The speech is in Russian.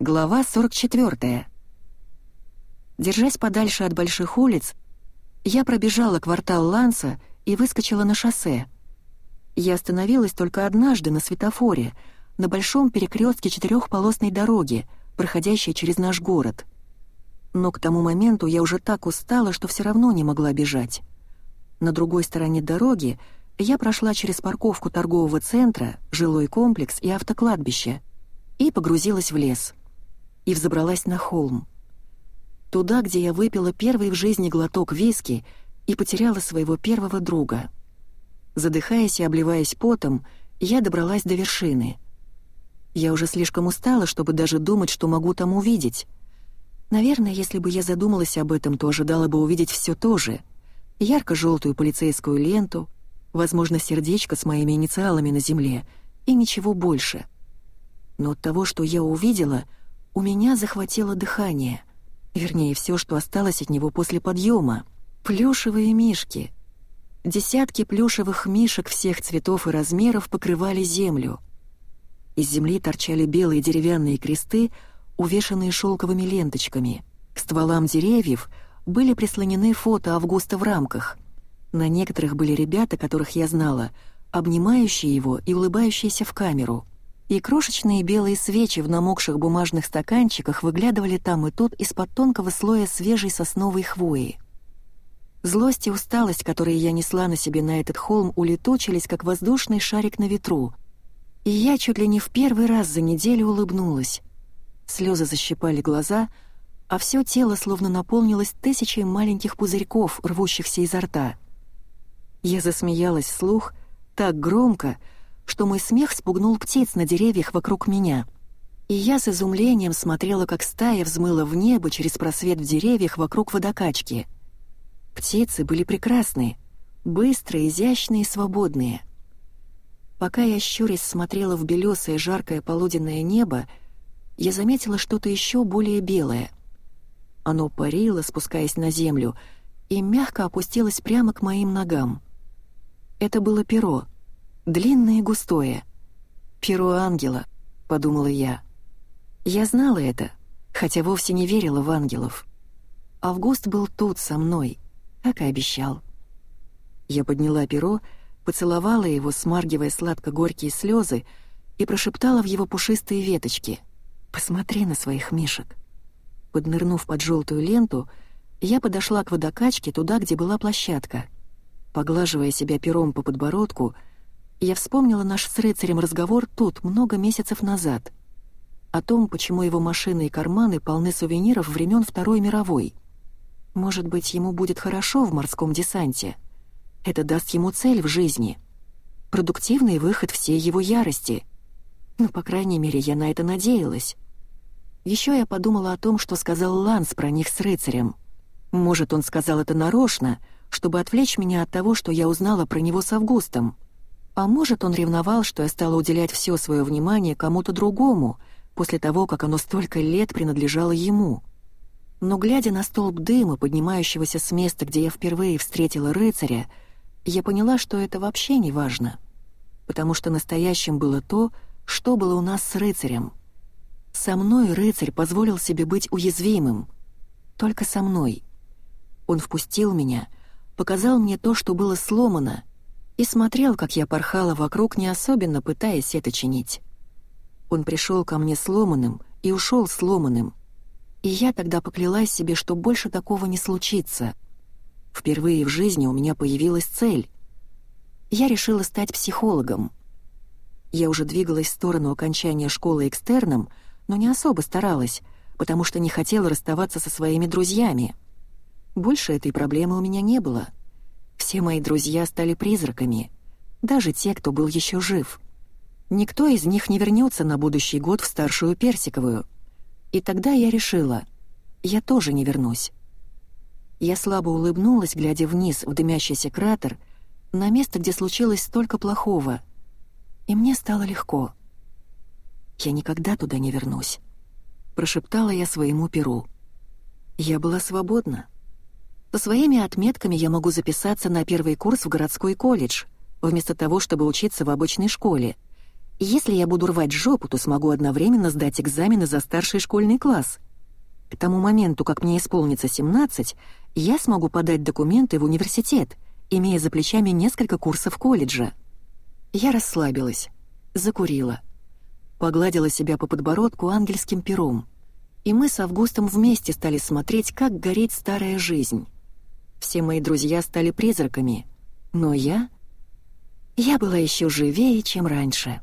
Глава 44. Держась подальше от больших улиц, я пробежала квартал Ланса и выскочила на шоссе. Я остановилась только однажды на светофоре, на большом перекрестке четырехполосной дороги, проходящей через наш город. Но к тому моменту я уже так устала, что все равно не могла бежать. На другой стороне дороги я прошла через парковку торгового центра, жилой комплекс и автокладбище и погрузилась в лес. И взобралась на холм. Туда, где я выпила первый в жизни глоток виски и потеряла своего первого друга. Задыхаясь и обливаясь потом, я добралась до вершины. Я уже слишком устала, чтобы даже думать, что могу там увидеть. Наверное, если бы я задумалась об этом, то ожидала бы увидеть все то же. Ярко-желтую полицейскую ленту, возможно, сердечко с моими инициалами на земле, и ничего больше. Но от того, что я увидела, у меня захватило дыхание — Вернее, все, что осталось от него после подъема. Плюшевые мишки. Десятки плюшевых мишек всех цветов и размеров покрывали землю. Из земли торчали белые деревянные кресты, увешанные шелковыми ленточками. К стволам деревьев были прислонены фото Августа в рамках. На некоторых были ребята, которых я знала, обнимающие его и улыбающиеся в камеру — и крошечные белые свечи в намокших бумажных стаканчиках выглядывали там и тут из-под тонкого слоя свежей сосновой хвои. Злость и усталость, которые я несла на себе на этот холм, улетучились, как воздушный шарик на ветру. И я чуть ли не в первый раз за неделю улыбнулась. Слезы защипали глаза, а все тело словно наполнилось тысячей маленьких пузырьков, рвущихся изо рта. Я засмеялась вслух так громко, что мой смех спугнул птиц на деревьях вокруг меня. И я с изумлением смотрела, как стая взмыла в небо через просвет в деревьях вокруг водокачки. Птицы были прекрасные, быстрые, изящные и свободные. Пока я щурясь смотрела в белесое жаркое полуденное небо, я заметила что-то еще более белое. Оно парило, спускаясь на землю, и мягко опустилось прямо к моим ногам. Это было перо — длинное и густое. «Перо ангела», — подумала я. Я знала это, хотя вовсе не верила в ангелов. Август был тут со мной, как и обещал. Я подняла перо, поцеловала его, смаргивая сладко-горькие слезы, и прошептала в его пушистые веточки. «Посмотри на своих мишек». Поднырнув под желтую ленту, я подошла к водокачке туда, где была площадка. Поглаживая себя пером по подбородку — я вспомнила наш с рыцарем разговор тут, много месяцев назад. О том, почему его машины и карманы полны сувениров времен Второй мировой. Может быть, ему будет хорошо в морском десанте. Это даст ему цель в жизни. Продуктивный выход всей его ярости. Ну, по крайней мере, я на это надеялась. Еще я подумала о том, что сказал Ланс про них с рыцарем. Может, он сказал это нарочно, чтобы отвлечь меня от того, что я узнала про него с Августом. А может, он ревновал, что я стала уделять все свое внимание кому-то другому, после того, как оно столько лет принадлежало ему. Но глядя на столб дыма, поднимающегося с места, где я впервые встретила рыцаря, я поняла, что это вообще не важно. Потому что настоящим было то, что было у нас с рыцарем. Со мной рыцарь позволил себе быть уязвимым. Только со мной. Он впустил меня, показал мне то, что было сломано, и смотрел, как я порхала вокруг, не особенно пытаясь это чинить. Он пришел ко мне сломанным и ушел сломанным. И я тогда поклялась себе, что больше такого не случится. Впервые в жизни у меня появилась цель. Я решила стать психологом. Я уже двигалась в сторону окончания школы экстерном, но не особо старалась, потому что не хотела расставаться со своими друзьями. Больше этой проблемы у меня не было — все мои друзья стали призраками, даже те, кто был еще жив. Никто из них не вернется на будущий год в старшую Персиковую. И тогда я решила, я тоже не вернусь. Я слабо улыбнулась, глядя вниз в дымящийся кратер, на место, где случилось столько плохого. И мне стало легко. «Я никогда туда не вернусь», — прошептала я своему перу. Я была свободна. Со своими отметками я могу записаться на первый курс в городской колледж, вместо того, чтобы учиться в обычной школе. Если я буду рвать жопу, то смогу одновременно сдать экзамены за старший школьный класс. К тому моменту, как мне исполнится 17, я смогу подать документы в университет, имея за плечами несколько курсов колледжа. Я расслабилась, закурила, погладила себя по подбородку ангельским пером. И мы с Августом вместе стали смотреть, как горит старая жизнь. Все мои друзья стали призраками, но я... Я была еще живее, чем раньше.